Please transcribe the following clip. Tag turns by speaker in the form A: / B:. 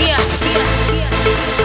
A: Yeah. yeah. yeah.